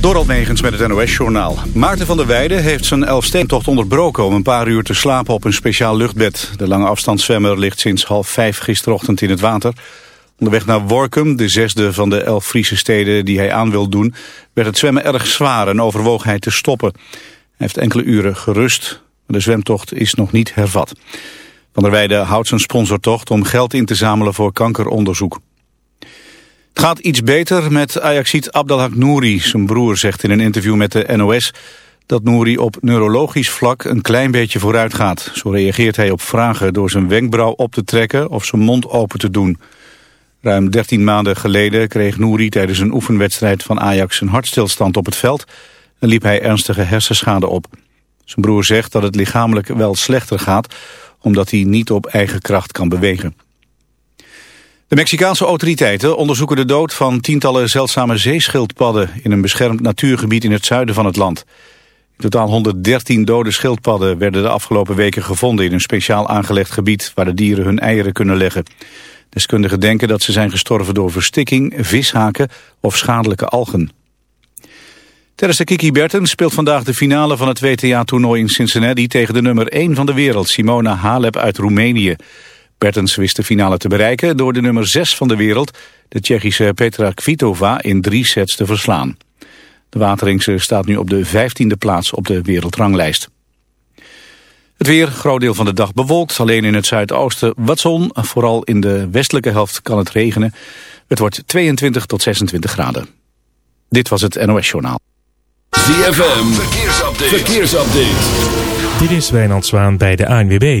Dorald Negens met het NOS-journaal. Maarten van der Weijden heeft zijn Elfsteentocht onderbroken... om een paar uur te slapen op een speciaal luchtbed. De lange afstandszwemmer ligt sinds half vijf gisterochtend in het water. Onderweg naar Workum, de zesde van de elf Friese steden die hij aan wil doen... werd het zwemmen erg zwaar en overwoog hij te stoppen. Hij heeft enkele uren gerust, maar de zwemtocht is nog niet hervat. Van der Weijden houdt zijn sponsortocht om geld in te zamelen voor kankeronderzoek. Gaat iets beter met Ajaxiet Abdelhak Nouri. Zijn broer zegt in een interview met de NOS dat Nouri op neurologisch vlak een klein beetje vooruit gaat. Zo reageert hij op vragen door zijn wenkbrauw op te trekken of zijn mond open te doen. Ruim 13 maanden geleden kreeg Nouri tijdens een oefenwedstrijd van Ajax een hartstilstand op het veld en liep hij ernstige hersenschade op. Zijn broer zegt dat het lichamelijk wel slechter gaat omdat hij niet op eigen kracht kan bewegen. De Mexicaanse autoriteiten onderzoeken de dood van tientallen zeldzame zeeschildpadden in een beschermd natuurgebied in het zuiden van het land. In totaal 113 dode schildpadden werden de afgelopen weken gevonden in een speciaal aangelegd gebied waar de dieren hun eieren kunnen leggen. Deskundigen denken dat ze zijn gestorven door verstikking, vishaken of schadelijke algen. De Kiki Bertens speelt vandaag de finale van het WTA-toernooi in Cincinnati tegen de nummer 1 van de wereld, Simona Halep uit Roemenië. Bertens wist de finale te bereiken door de nummer 6 van de wereld, de Tsjechische Petra Kvitova, in drie sets te verslaan. De Wateringse staat nu op de 15e plaats op de wereldranglijst. Het weer, groot deel van de dag bewolkt, alleen in het zuidoosten wat zon. Vooral in de westelijke helft kan het regenen. Het wordt 22 tot 26 graden. Dit was het NOS Journaal. ZFM, verkeersupdate. verkeersupdate. Dit is Wijnand Zwaan bij de ANWB.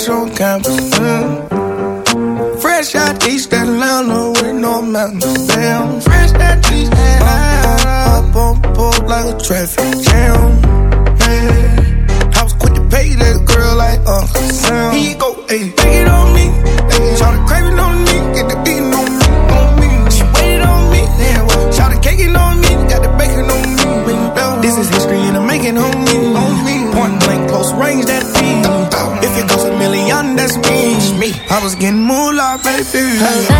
cash on campus. Mm. Fresh out East Atlanta with no mountains. Damn, fresh out East Atlanta. Up on the like a traffic serious.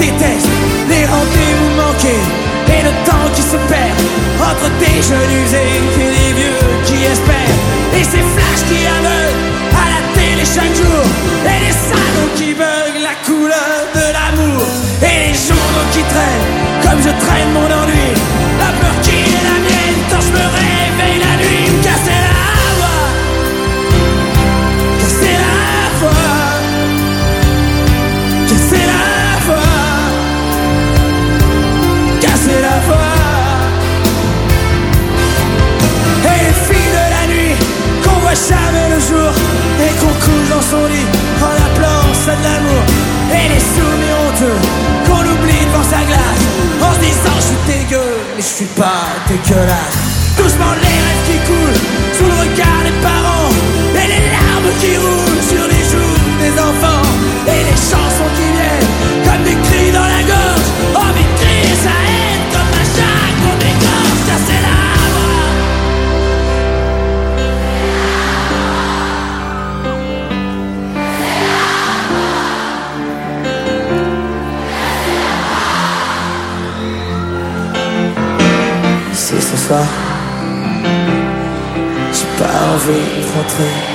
déteste Les rendez-vous manqués et le temps qui se perd Entre des jeunes usés et des vieux qui espèrent. Et ces flashs qui aveuglent à la télé chaque jour. Et les salauds qui veulent la couleur de l'amour. Et les journaux qui traînent comme je traîne mon ennui. La peur qui est la mienne quand je me te llorar. to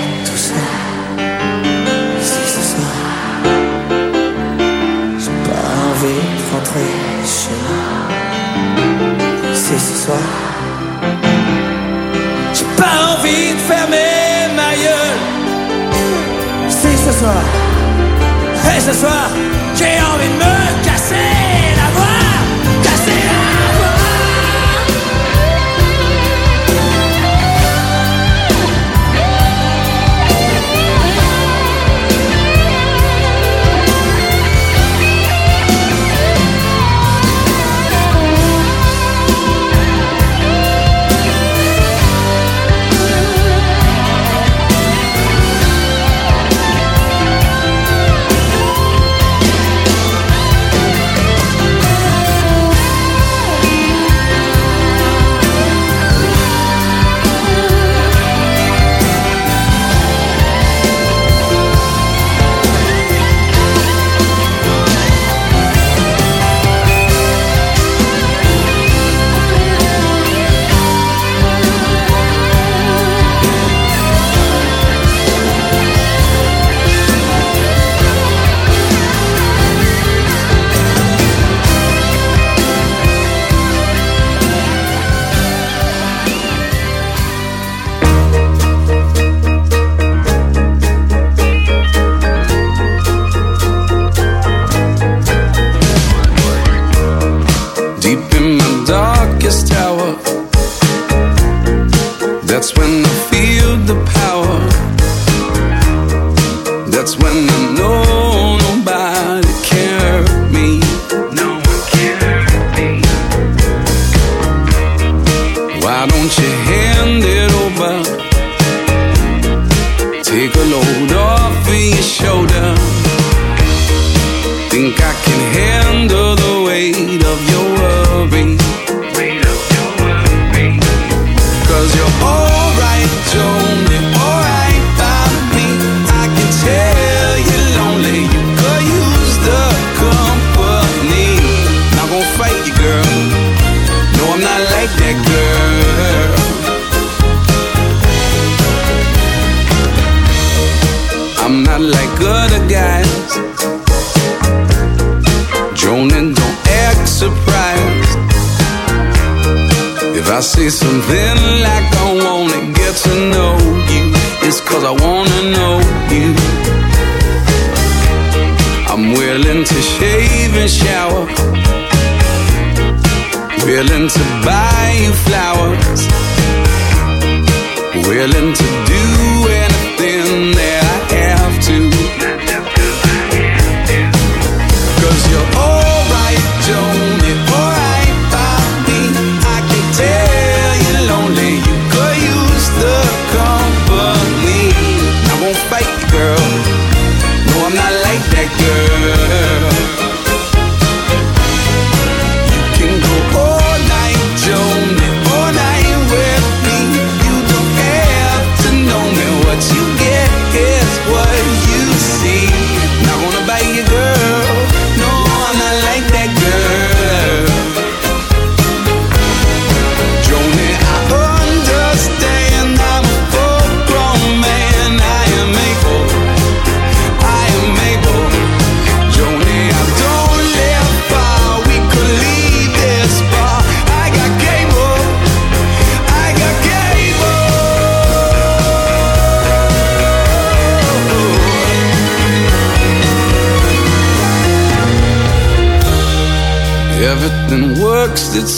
willing to do anything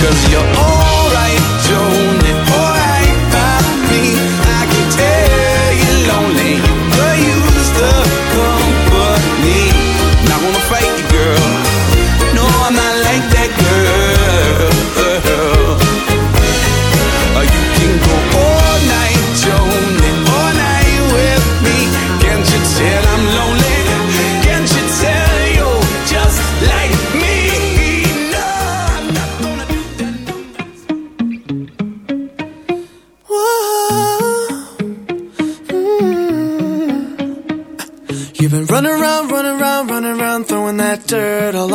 Cause you're all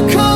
the cold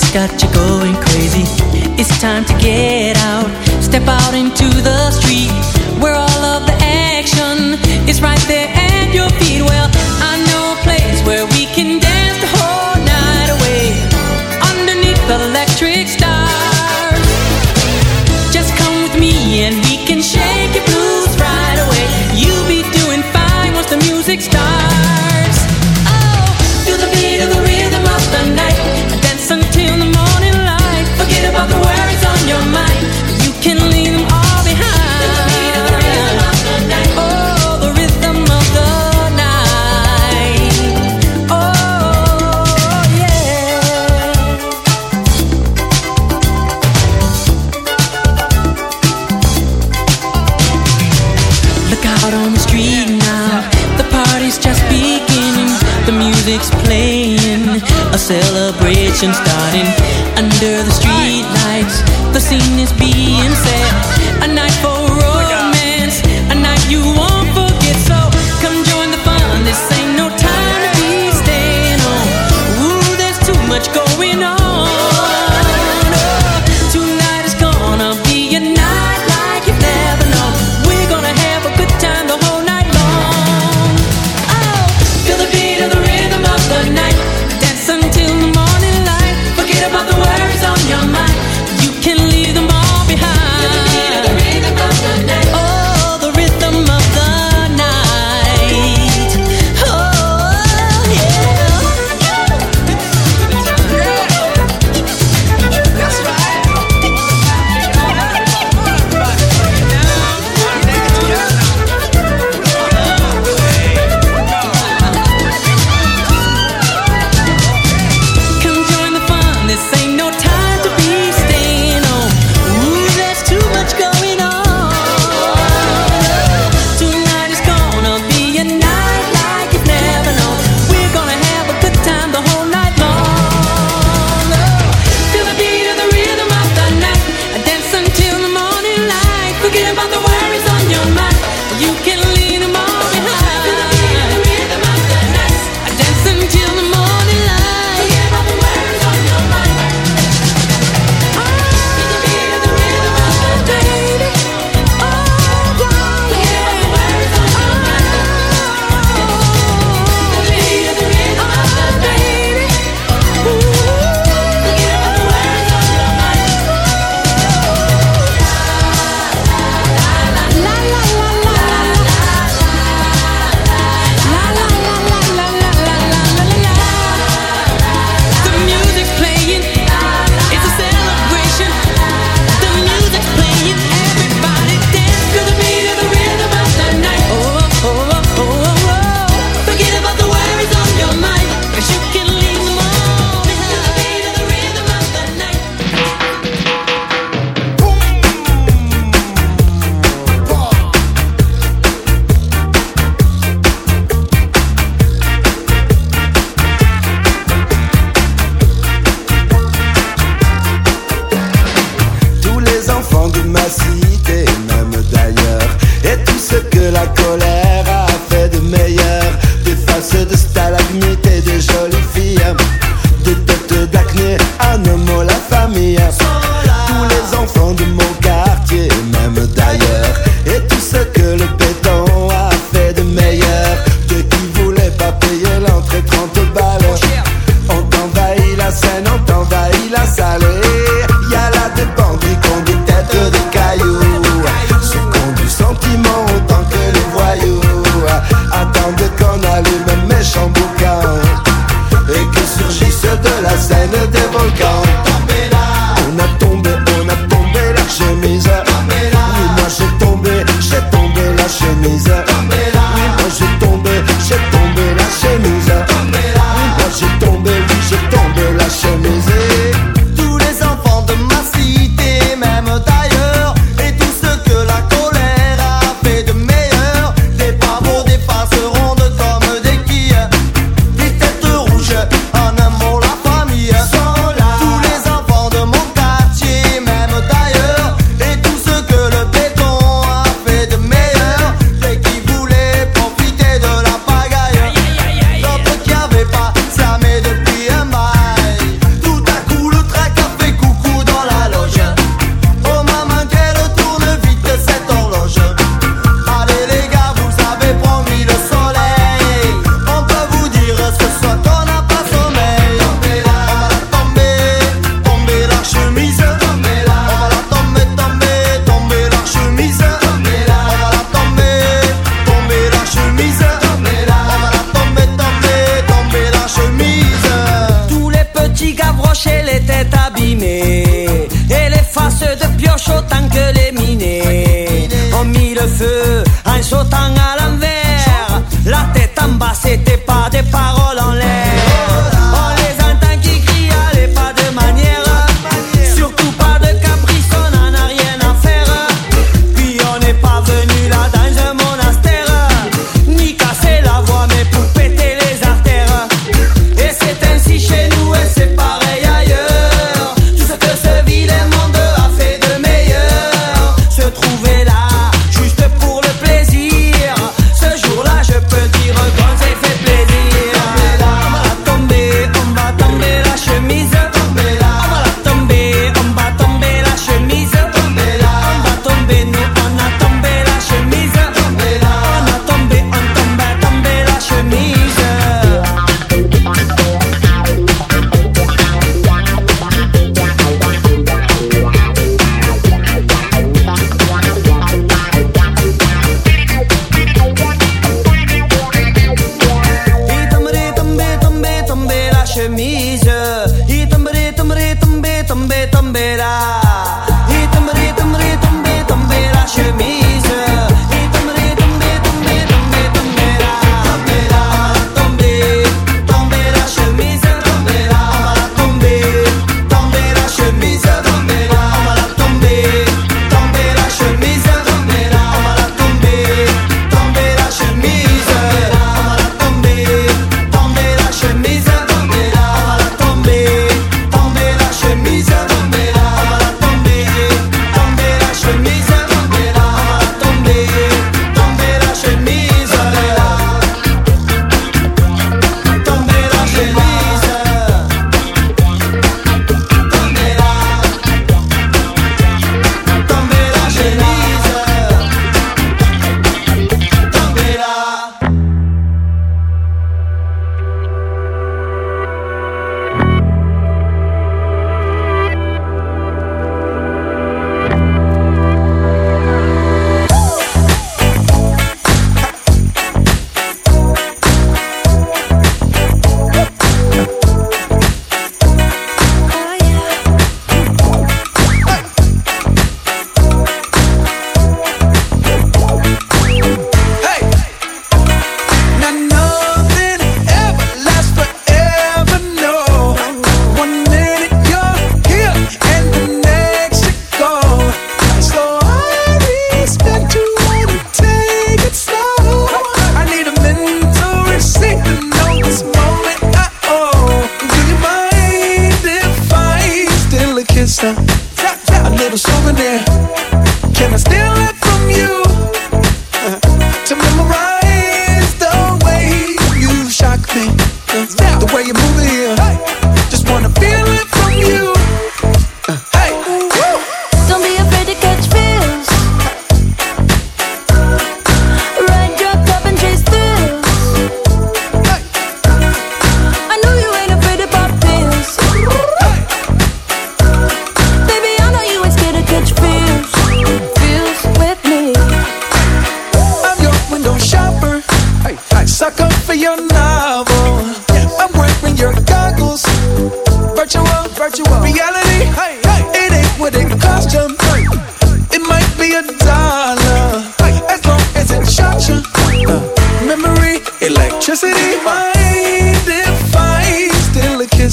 that's got you going crazy. It's time to get out, step out into the street. We're all conversation starting. de ma cité, même d'ailleurs, et tout ce que la colère a fait de meilleur. sautant que les minets ont mis le feu en sautant à l'envers. La tête en bas, c'était pas des paroles.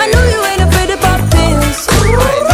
I know you ain't afraid of pop pills.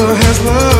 never has love.